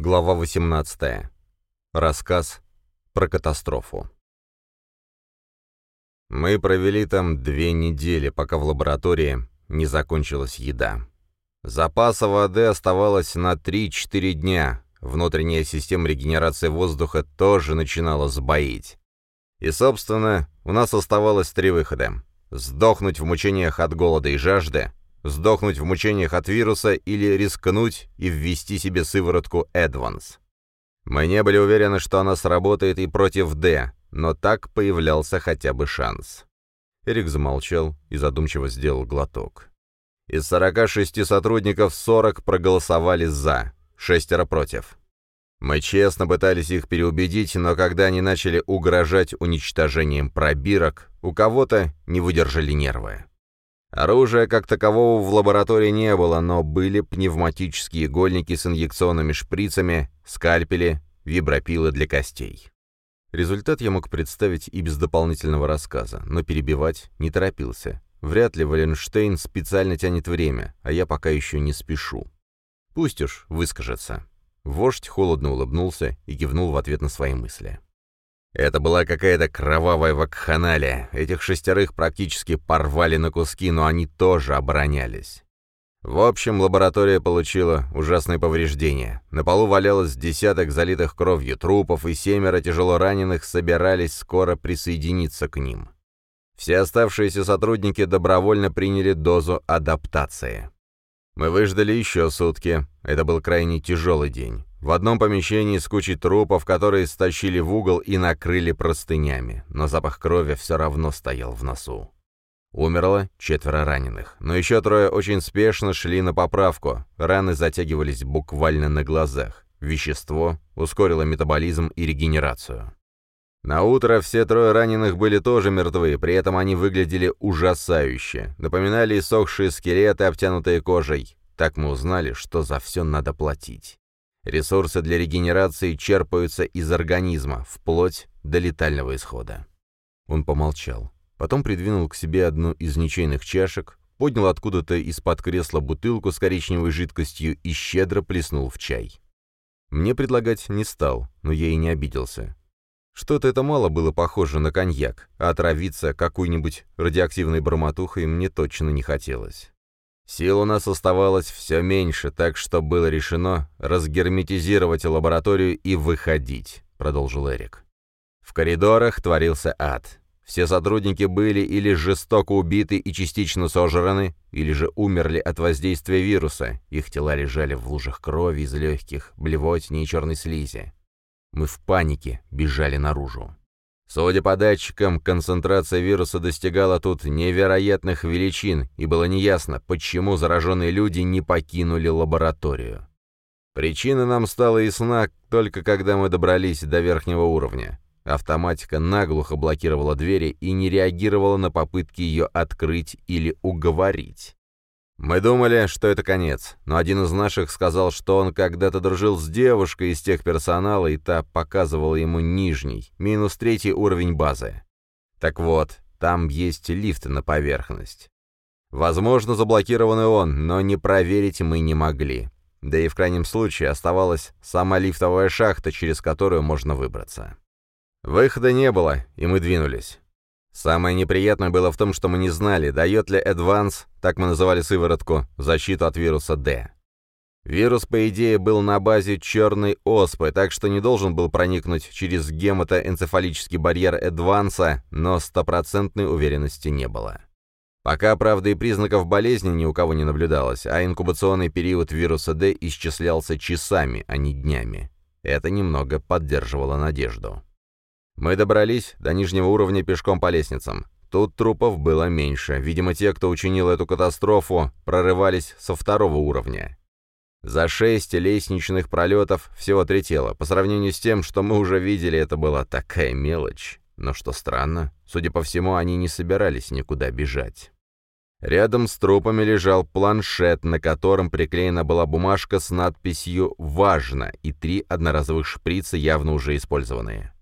Глава 18. Рассказ про катастрофу. Мы провели там две недели, пока в лаборатории не закончилась еда. Запаса воды оставалось на 3-4 дня. Внутренняя система регенерации воздуха тоже начинала сбоить. И, собственно, у нас оставалось три выхода. Сдохнуть в мучениях от голода и жажды, сдохнуть в мучениях от вируса или рискнуть и ввести себе сыворотку Эдванс. Мы не были уверены, что она сработает и против Д, но так появлялся хотя бы шанс. Эрик замолчал и задумчиво сделал глоток. Из 46 сотрудников 40 проголосовали «за», шестеро против. Мы честно пытались их переубедить, но когда они начали угрожать уничтожением пробирок, у кого-то не выдержали нервы. Оружия как такового в лаборатории не было, но были пневматические игольники с инъекционными шприцами, скальпели, вибропилы для костей. Результат я мог представить и без дополнительного рассказа, но перебивать не торопился. Вряд ли Валенштейн специально тянет время, а я пока еще не спешу. Пусть уж выскажется. Вождь холодно улыбнулся и кивнул в ответ на свои мысли. Это была какая-то кровавая вакханалия. Этих шестерых практически порвали на куски, но они тоже оборонялись. В общем, лаборатория получила ужасные повреждения. На полу валялось десяток залитых кровью трупов, и семеро тяжело раненых собирались скоро присоединиться к ним. Все оставшиеся сотрудники добровольно приняли дозу адаптации. Мы выждали еще сутки. Это был крайне тяжелый день. В одном помещении с кучей трупов, которые стащили в угол и накрыли простынями, но запах крови все равно стоял в носу. Умерло четверо раненых, но еще трое очень спешно шли на поправку, раны затягивались буквально на глазах. Вещество ускорило метаболизм и регенерацию. На утро все трое раненых были тоже мертвы, при этом они выглядели ужасающе, напоминали иссохшие скелеты, обтянутые кожей. Так мы узнали, что за все надо платить. Ресурсы для регенерации черпаются из организма, вплоть до летального исхода. Он помолчал. Потом придвинул к себе одну из ничейных чашек, поднял откуда-то из-под кресла бутылку с коричневой жидкостью и щедро плеснул в чай. Мне предлагать не стал, но я и не обиделся. Что-то это мало было похоже на коньяк, а отравиться какой-нибудь радиоактивной бормотухой мне точно не хотелось. Сил у нас оставалось все меньше, так что было решено разгерметизировать лабораторию и выходить, продолжил Эрик. В коридорах творился ад. Все сотрудники были или жестоко убиты и частично сожраны, или же умерли от воздействия вируса. Их тела лежали в лужах крови из легких, блевотни и черной слизи. Мы в панике бежали наружу. Судя по датчикам, концентрация вируса достигала тут невероятных величин, и было неясно, почему зараженные люди не покинули лабораторию. Причина нам стала ясна только когда мы добрались до верхнего уровня. Автоматика наглухо блокировала двери и не реагировала на попытки ее открыть или уговорить. Мы думали, что это конец, но один из наших сказал, что он когда-то дружил с девушкой из тех персонала, и та показывала ему нижний, минус третий уровень базы. Так вот, там есть лифт на поверхность. Возможно, заблокированный он, но не проверить мы не могли. Да и в крайнем случае оставалась сама лифтовая шахта, через которую можно выбраться. Выхода не было, и мы двинулись. Самое неприятное было в том, что мы не знали, дает ли Advance, так мы называли сыворотку, защиту от вируса D. Вирус, по идее, был на базе черной оспы, так что не должен был проникнуть через гематоэнцефалический барьер Эдванса, но стопроцентной уверенности не было. Пока, правда, и признаков болезни ни у кого не наблюдалось, а инкубационный период вируса D исчислялся часами, а не днями. Это немного поддерживало надежду. Мы добрались до нижнего уровня пешком по лестницам. Тут трупов было меньше. Видимо, те, кто учинил эту катастрофу, прорывались со второго уровня. За шесть лестничных пролетов всего три тела. По сравнению с тем, что мы уже видели, это была такая мелочь. Но что странно, судя по всему, они не собирались никуда бежать. Рядом с трупами лежал планшет, на котором приклеена была бумажка с надписью «Важно» и три одноразовых шприца, явно уже использованные.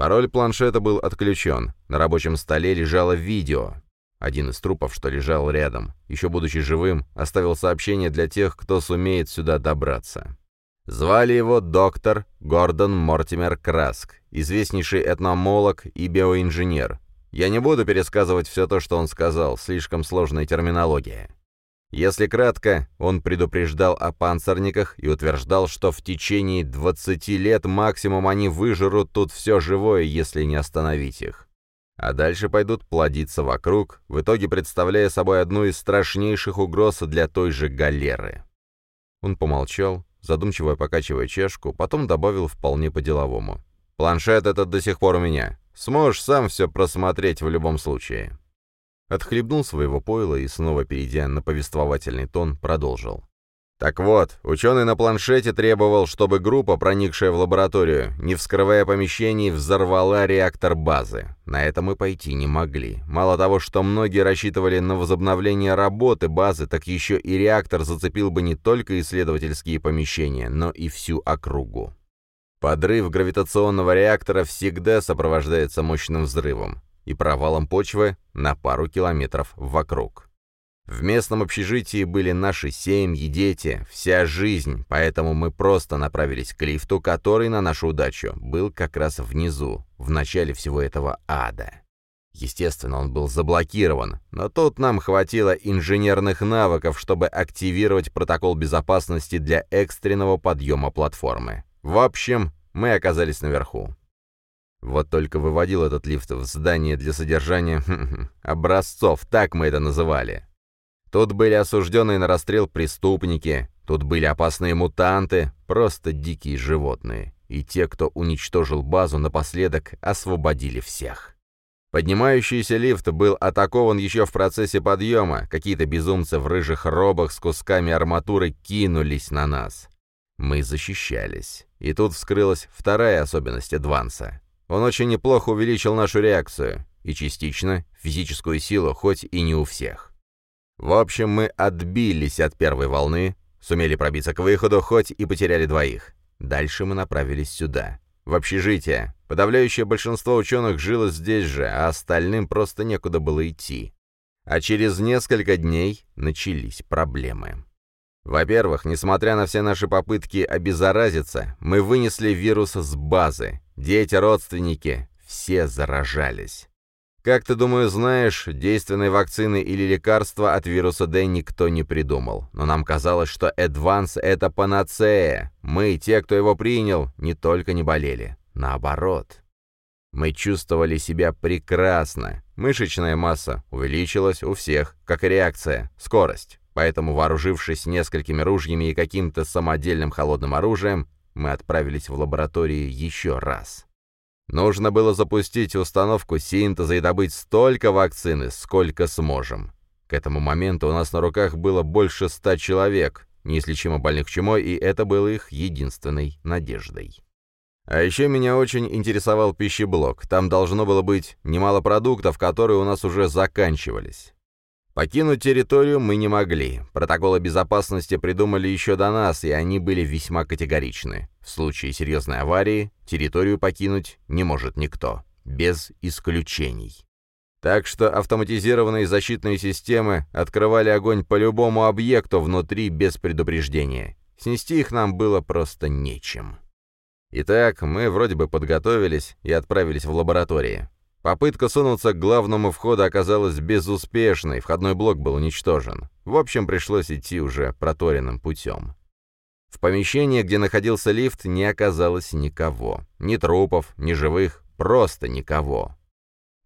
Пароль планшета был отключен. На рабочем столе лежало видео. Один из трупов, что лежал рядом, еще будучи живым, оставил сообщение для тех, кто сумеет сюда добраться. Звали его доктор Гордон Мортимер Краск, известнейший этномолог и биоинженер. Я не буду пересказывать все то, что он сказал, слишком сложная терминология. Если кратко, он предупреждал о панцирниках и утверждал, что в течение 20 лет максимум они выжрут тут все живое, если не остановить их. А дальше пойдут плодиться вокруг, в итоге представляя собой одну из страшнейших угроз для той же галеры. Он помолчал, задумчиво покачивая чашку, потом добавил вполне по-деловому. «Планшет этот до сих пор у меня. Сможешь сам все просмотреть в любом случае». Отхлебнул своего пойла и, снова перейдя на повествовательный тон, продолжил. Так вот, ученый на планшете требовал, чтобы группа, проникшая в лабораторию, не вскрывая помещений, взорвала реактор базы. На это мы пойти не могли. Мало того, что многие рассчитывали на возобновление работы базы, так еще и реактор зацепил бы не только исследовательские помещения, но и всю округу. Подрыв гравитационного реактора всегда сопровождается мощным взрывом и провалом почвы на пару километров вокруг. В местном общежитии были наши семьи, дети, вся жизнь, поэтому мы просто направились к лифту, который, на нашу удачу, был как раз внизу, в начале всего этого ада. Естественно, он был заблокирован, но тут нам хватило инженерных навыков, чтобы активировать протокол безопасности для экстренного подъема платформы. В общем, мы оказались наверху. Вот только выводил этот лифт в здание для содержания образцов, так мы это называли. Тут были осужденные на расстрел преступники, тут были опасные мутанты, просто дикие животные. И те, кто уничтожил базу, напоследок освободили всех. Поднимающийся лифт был атакован еще в процессе подъема. Какие-то безумцы в рыжих робах с кусками арматуры кинулись на нас. Мы защищались. И тут вскрылась вторая особенность Эдванса. Он очень неплохо увеличил нашу реакцию. И частично физическую силу, хоть и не у всех. В общем, мы отбились от первой волны, сумели пробиться к выходу, хоть и потеряли двоих. Дальше мы направились сюда, в общежитие. Подавляющее большинство ученых жило здесь же, а остальным просто некуда было идти. А через несколько дней начались проблемы. Во-первых, несмотря на все наши попытки обеззаразиться, мы вынесли вирус с базы. Дети, родственники, все заражались. Как ты, думаю, знаешь, действенной вакцины или лекарства от вируса D никто не придумал. Но нам казалось, что Эдванс — это панацея. Мы, те, кто его принял, не только не болели. Наоборот. Мы чувствовали себя прекрасно. Мышечная масса увеличилась у всех, как реакция, скорость. Поэтому, вооружившись несколькими ружьями и каким-то самодельным холодным оружием, мы отправились в лаборатории еще раз. Нужно было запустить установку синтеза и добыть столько вакцины, сколько сможем. К этому моменту у нас на руках было больше ста человек, неизлечимо больных чумой, и это было их единственной надеждой. А еще меня очень интересовал пищеблок. Там должно было быть немало продуктов, которые у нас уже заканчивались. Покинуть территорию мы не могли. Протоколы безопасности придумали еще до нас, и они были весьма категоричны. В случае серьезной аварии территорию покинуть не может никто, без исключений. Так что автоматизированные защитные системы открывали огонь по любому объекту внутри без предупреждения. Снести их нам было просто нечем. Итак, мы вроде бы подготовились и отправились в лаборатории. Попытка сунуться к главному входу оказалась безуспешной, входной блок был уничтожен. В общем, пришлось идти уже проторенным путем. В помещении, где находился лифт, не оказалось никого. Ни трупов, ни живых, просто никого.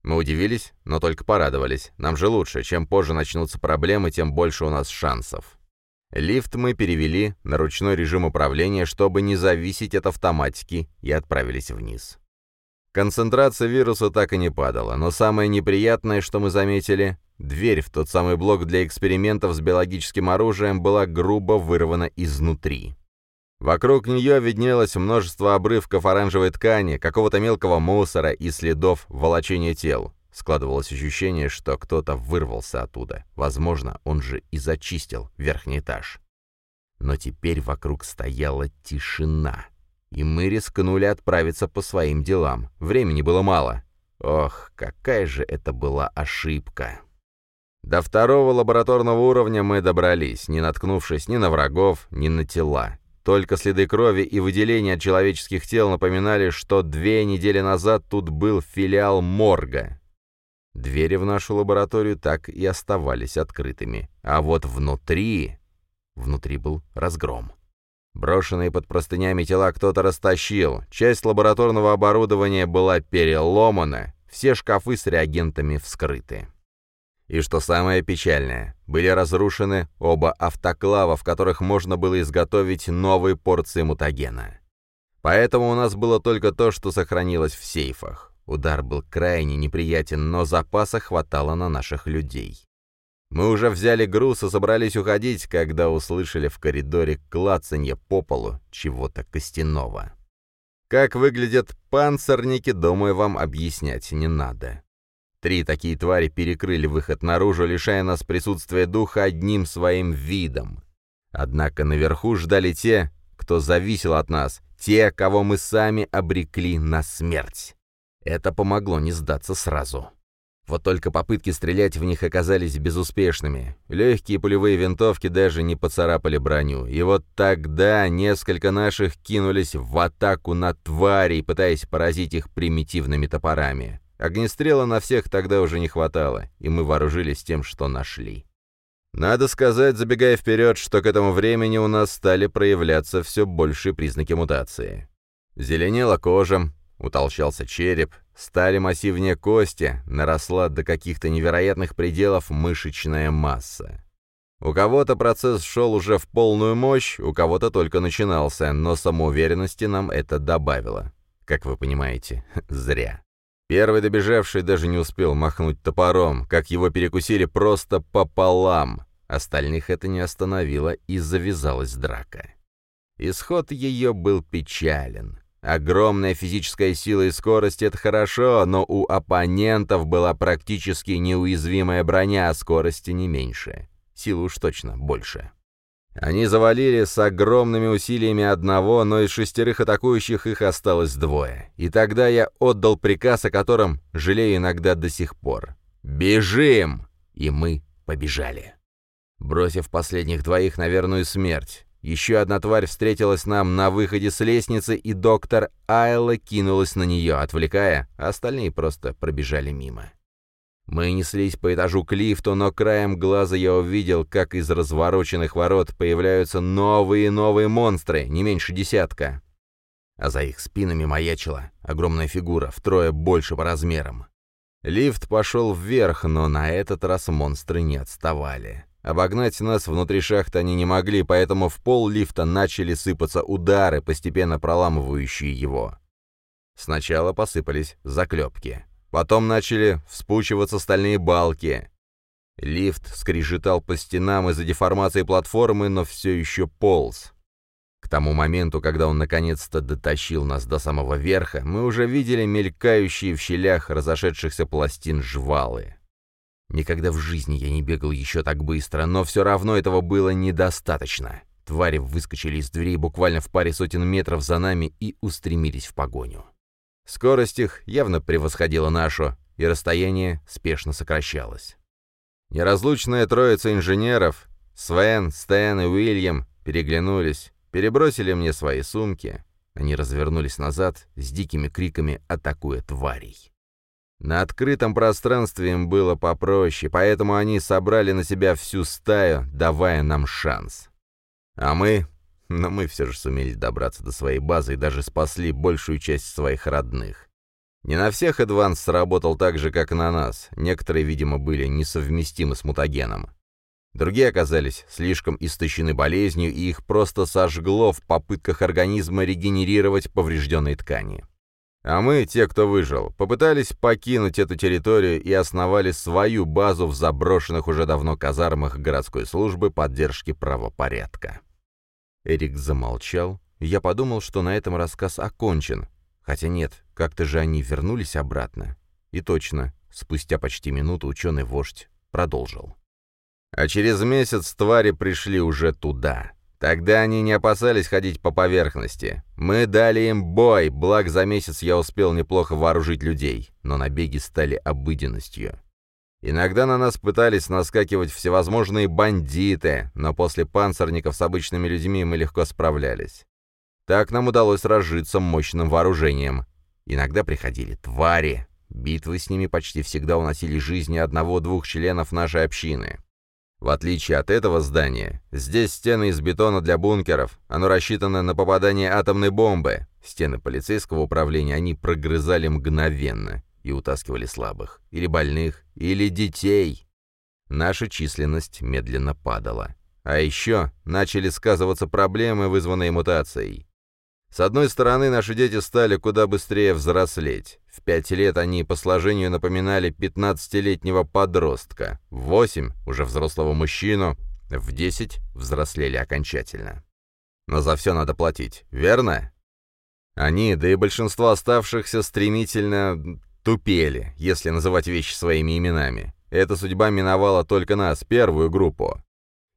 Мы удивились, но только порадовались. Нам же лучше. Чем позже начнутся проблемы, тем больше у нас шансов. Лифт мы перевели на ручной режим управления, чтобы не зависеть от автоматики, и отправились вниз. Концентрация вируса так и не падала, но самое неприятное, что мы заметили, дверь в тот самый блок для экспериментов с биологическим оружием была грубо вырвана изнутри. Вокруг нее виднелось множество обрывков оранжевой ткани, какого-то мелкого мусора и следов волочения тел. Складывалось ощущение, что кто-то вырвался оттуда. Возможно, он же и зачистил верхний этаж. Но теперь вокруг стояла тишина и мы рискнули отправиться по своим делам. Времени было мало. Ох, какая же это была ошибка. До второго лабораторного уровня мы добрались, не наткнувшись ни на врагов, ни на тела. Только следы крови и выделения от человеческих тел напоминали, что две недели назад тут был филиал морга. Двери в нашу лабораторию так и оставались открытыми. А вот внутри... Внутри был разгром. Брошенные под простынями тела кто-то растащил, часть лабораторного оборудования была переломана, все шкафы с реагентами вскрыты. И что самое печальное, были разрушены оба автоклава, в которых можно было изготовить новые порции мутагена. Поэтому у нас было только то, что сохранилось в сейфах. Удар был крайне неприятен, но запаса хватало на наших людей. Мы уже взяли груз и собрались уходить, когда услышали в коридоре клацанье по полу чего-то костяного. Как выглядят панцирники, думаю, вам объяснять не надо. Три такие твари перекрыли выход наружу, лишая нас присутствия духа одним своим видом. Однако наверху ждали те, кто зависел от нас, те, кого мы сами обрекли на смерть. Это помогло не сдаться сразу. Вот только попытки стрелять в них оказались безуспешными. Легкие пулевые винтовки даже не поцарапали броню. И вот тогда несколько наших кинулись в атаку на тварей, пытаясь поразить их примитивными топорами. Огнестрела на всех тогда уже не хватало, и мы вооружились тем, что нашли. Надо сказать, забегая вперед, что к этому времени у нас стали проявляться все большие признаки мутации. Зеленела кожа, утолщался череп, Стали массивнее кости, наросла до каких-то невероятных пределов мышечная масса. У кого-то процесс шел уже в полную мощь, у кого-то только начинался, но самоуверенности нам это добавило. Как вы понимаете, зря. Первый добежавший даже не успел махнуть топором, как его перекусили просто пополам. Остальных это не остановило, и завязалась драка. Исход ее был печален. Огромная физическая сила и скорость — это хорошо, но у оппонентов была практически неуязвимая броня, а скорости не меньше. Силы уж точно больше. Они завалили с огромными усилиями одного, но из шестерых атакующих их осталось двое. И тогда я отдал приказ, о котором жалею иногда до сих пор. «Бежим!» И мы побежали. Бросив последних двоих на верную смерть, еще одна тварь встретилась нам на выходе с лестницы, и доктор Айла кинулась на нее, отвлекая, а остальные просто пробежали мимо. Мы неслись по этажу к лифту, но краем глаза я увидел, как из развороченных ворот появляются новые и новые монстры, не меньше десятка. А за их спинами маячила огромная фигура, втрое больше по размерам. Лифт пошел вверх, но на этот раз монстры не отставали. Обогнать нас внутри шахты они не могли, поэтому в пол лифта начали сыпаться удары, постепенно проламывающие его. Сначала посыпались заклепки. Потом начали вспучиваться стальные балки. Лифт скрежетал по стенам из-за деформации платформы, но все еще полз. К тому моменту, когда он наконец-то дотащил нас до самого верха, мы уже видели мелькающие в щелях разошедшихся пластин жвалы. Никогда в жизни я не бегал еще так быстро, но все равно этого было недостаточно. Твари выскочили из дверей буквально в паре сотен метров за нами и устремились в погоню. Скорость их явно превосходила нашу, и расстояние спешно сокращалось. Неразлучная троица инженеров, Свен, Стэн и Уильям, переглянулись, перебросили мне свои сумки. Они развернулись назад с дикими криками, атакуя тварей. На открытом пространстве им было попроще, поэтому они собрали на себя всю стаю, давая нам шанс. А мы... Но мы все же сумели добраться до своей базы и даже спасли большую часть своих родных. Не на всех Эдванс сработал так же, как на нас. Некоторые, видимо, были несовместимы с мутагеном. Другие оказались слишком истощены болезнью, и их просто сожгло в попытках организма регенерировать поврежденные ткани. А мы, те, кто выжил, попытались покинуть эту территорию и основали свою базу в заброшенных уже давно казармах городской службы поддержки правопорядка. Эрик замолчал, я подумал, что на этом рассказ окончен. Хотя нет, как-то же они вернулись обратно. И точно, спустя почти минуту ученый-вождь продолжил. А через месяц твари пришли уже туда. Тогда они не опасались ходить по поверхности. Мы дали им бой, благ за месяц я успел неплохо вооружить людей, но набеги стали обыденностью. Иногда на нас пытались наскакивать всевозможные бандиты, но после панцирников с обычными людьми мы легко справлялись. Так нам удалось разжиться мощным вооружением. Иногда приходили твари. Битвы с ними почти всегда уносили жизни одного-двух членов нашей общины. В отличие от этого здания, здесь стены из бетона для бункеров, оно рассчитано на попадание атомной бомбы. Стены полицейского управления они прогрызали мгновенно и утаскивали слабых, или больных, или детей. Наша численность медленно падала. А еще начали сказываться проблемы, вызванные мутацией. С одной стороны, наши дети стали куда быстрее взрослеть. В пять лет они по сложению напоминали 15-летнего подростка, в восемь — уже взрослого мужчину, в десять взрослели окончательно. Но за все надо платить, верно? Они, да и большинство оставшихся, стремительно тупели, если называть вещи своими именами. Эта судьба миновала только нас, первую группу.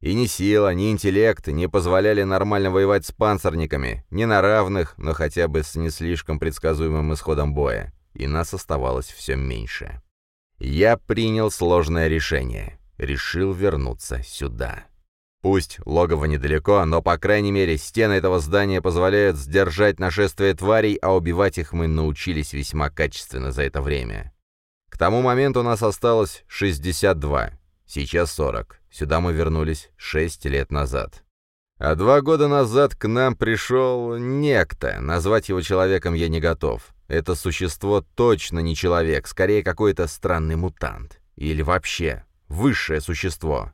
И ни сила, ни интеллект не позволяли нормально воевать с панцирниками, не на равных, но хотя бы с не слишком предсказуемым исходом боя. И нас оставалось все меньше. Я принял сложное решение. Решил вернуться сюда. Пусть логово недалеко, но, по крайней мере, стены этого здания позволяют сдержать нашествие тварей, а убивать их мы научились весьма качественно за это время. К тому моменту у нас осталось 62, сейчас 40. Сюда мы вернулись шесть лет назад. А два года назад к нам пришел некто, назвать его человеком я не готов. Это существо точно не человек, скорее какой-то странный мутант. Или вообще высшее существо.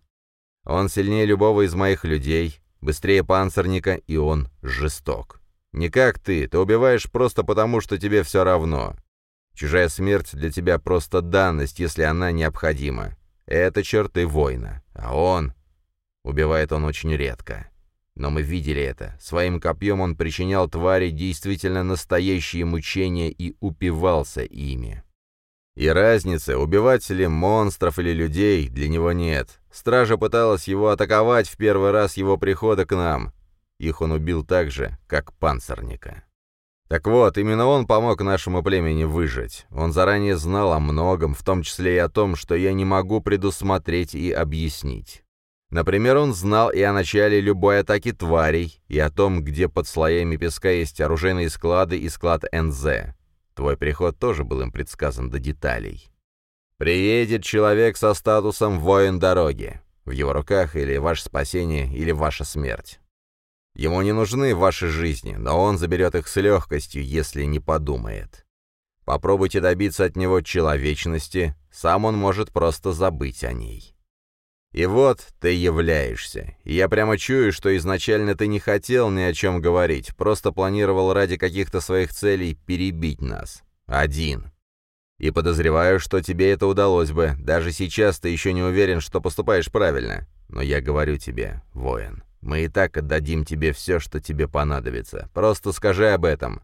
Он сильнее любого из моих людей, быстрее панцирника, и он жесток. Не как ты, ты убиваешь просто потому, что тебе все равно. Чужая смерть для тебя просто данность, если она необходима. Это черты воина. А он... Убивает он очень редко. Но мы видели это. Своим копьем он причинял твари действительно настоящие мучения и упивался ими. И разницы, убивать ли монстров или людей, для него нет. Стража пыталась его атаковать в первый раз его прихода к нам. Их он убил так же, как панцирника. Так вот, именно он помог нашему племени выжить. Он заранее знал о многом, в том числе и о том, что я не могу предусмотреть и объяснить. Например, он знал и о начале любой атаки тварей, и о том, где под слоями песка есть оружейные склады и склад НЗ. Твой приход тоже был им предсказан до деталей. Приедет человек со статусом «воин дороги». В его руках или ваше спасение, или ваша смерть. Ему не нужны ваши жизни, но он заберет их с легкостью, если не подумает. Попробуйте добиться от него человечности, сам он может просто забыть о ней. И вот ты являешься. И я прямо чую, что изначально ты не хотел ни о чем говорить, просто планировал ради каких-то своих целей перебить нас. Один. И подозреваю, что тебе это удалось бы. Даже сейчас ты еще не уверен, что поступаешь правильно. Но я говорю тебе, воин, мы и так отдадим тебе все, что тебе понадобится. Просто скажи об этом.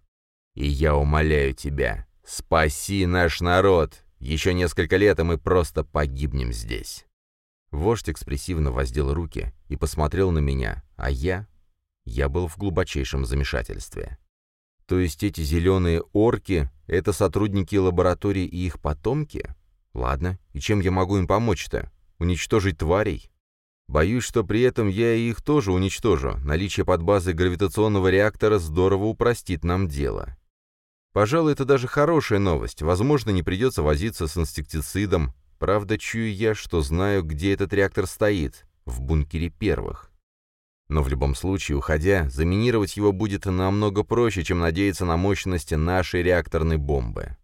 И я умоляю тебя, спаси наш народ. Еще несколько лет, и мы просто погибнем здесь». Вождь экспрессивно воздел руки и посмотрел на меня, а я... Я был в глубочайшем замешательстве. То есть эти зеленые орки — это сотрудники лаборатории и их потомки? Ладно, и чем я могу им помочь-то? Уничтожить тварей? Боюсь, что при этом я и их тоже уничтожу. Наличие под базой гравитационного реактора здорово упростит нам дело. Пожалуй, это даже хорошая новость. Возможно, не придется возиться с инсектицидом. Правда, чую я, что знаю, где этот реактор стоит. В бункере первых. Но в любом случае, уходя, заминировать его будет намного проще, чем надеяться на мощности нашей реакторной бомбы.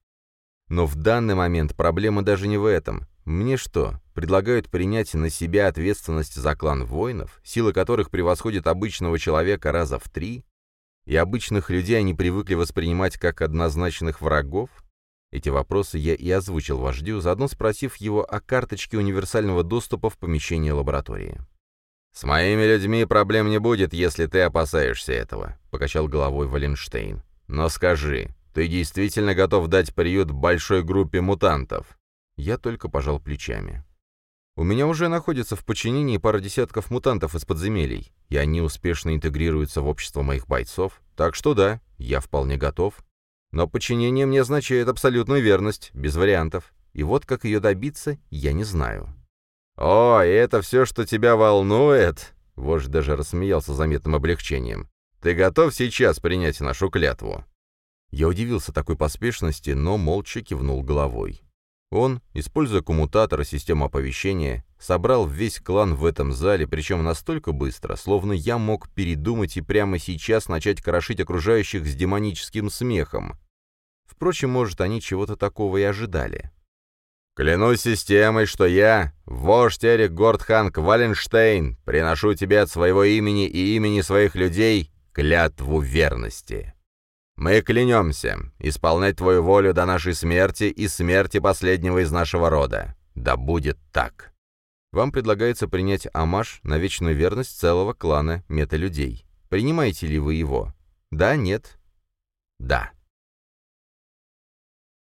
Но в данный момент проблема даже не в этом. Мне что, предлагают принять на себя ответственность за клан воинов, силы которых превосходят обычного человека раза в три? И обычных людей они привыкли воспринимать как однозначных врагов? Эти вопросы я и озвучил вождю, заодно спросив его о карточке универсального доступа в помещение лаборатории. «С моими людьми проблем не будет, если ты опасаешься этого», — покачал головой Валенштейн. «Но скажи, ты действительно готов дать приют большой группе мутантов?» Я только пожал плечами. У меня уже находится в подчинении пара десятков мутантов из подземелий, и они успешно интегрируются в общество моих бойцов, так что да, я вполне готов. Но подчинение мне означает абсолютную верность, без вариантов. и вот как ее добиться, я не знаю. «О, это все, что тебя волнует?» Вождь даже рассмеялся заметным облегчением. «Ты готов сейчас принять нашу клятву?» Я удивился такой поспешности, но молча кивнул головой. Он, используя коммутатор и систему оповещения, собрал весь клан в этом зале, причем настолько быстро, словно я мог передумать и прямо сейчас начать крошить окружающих с демоническим смехом. Впрочем, может, они чего-то такого и ожидали. «Клянусь системой, что я, вождь Эрик Гордханг Валенштейн, приношу тебе от своего имени и имени своих людей клятву верности. Мы клянемся исполнять твою волю до нашей смерти и смерти последнего из нашего рода. Да будет так». Вам предлагается принять амаш на вечную верность целого клана металюдей. Принимаете ли вы его? Да, нет? Да.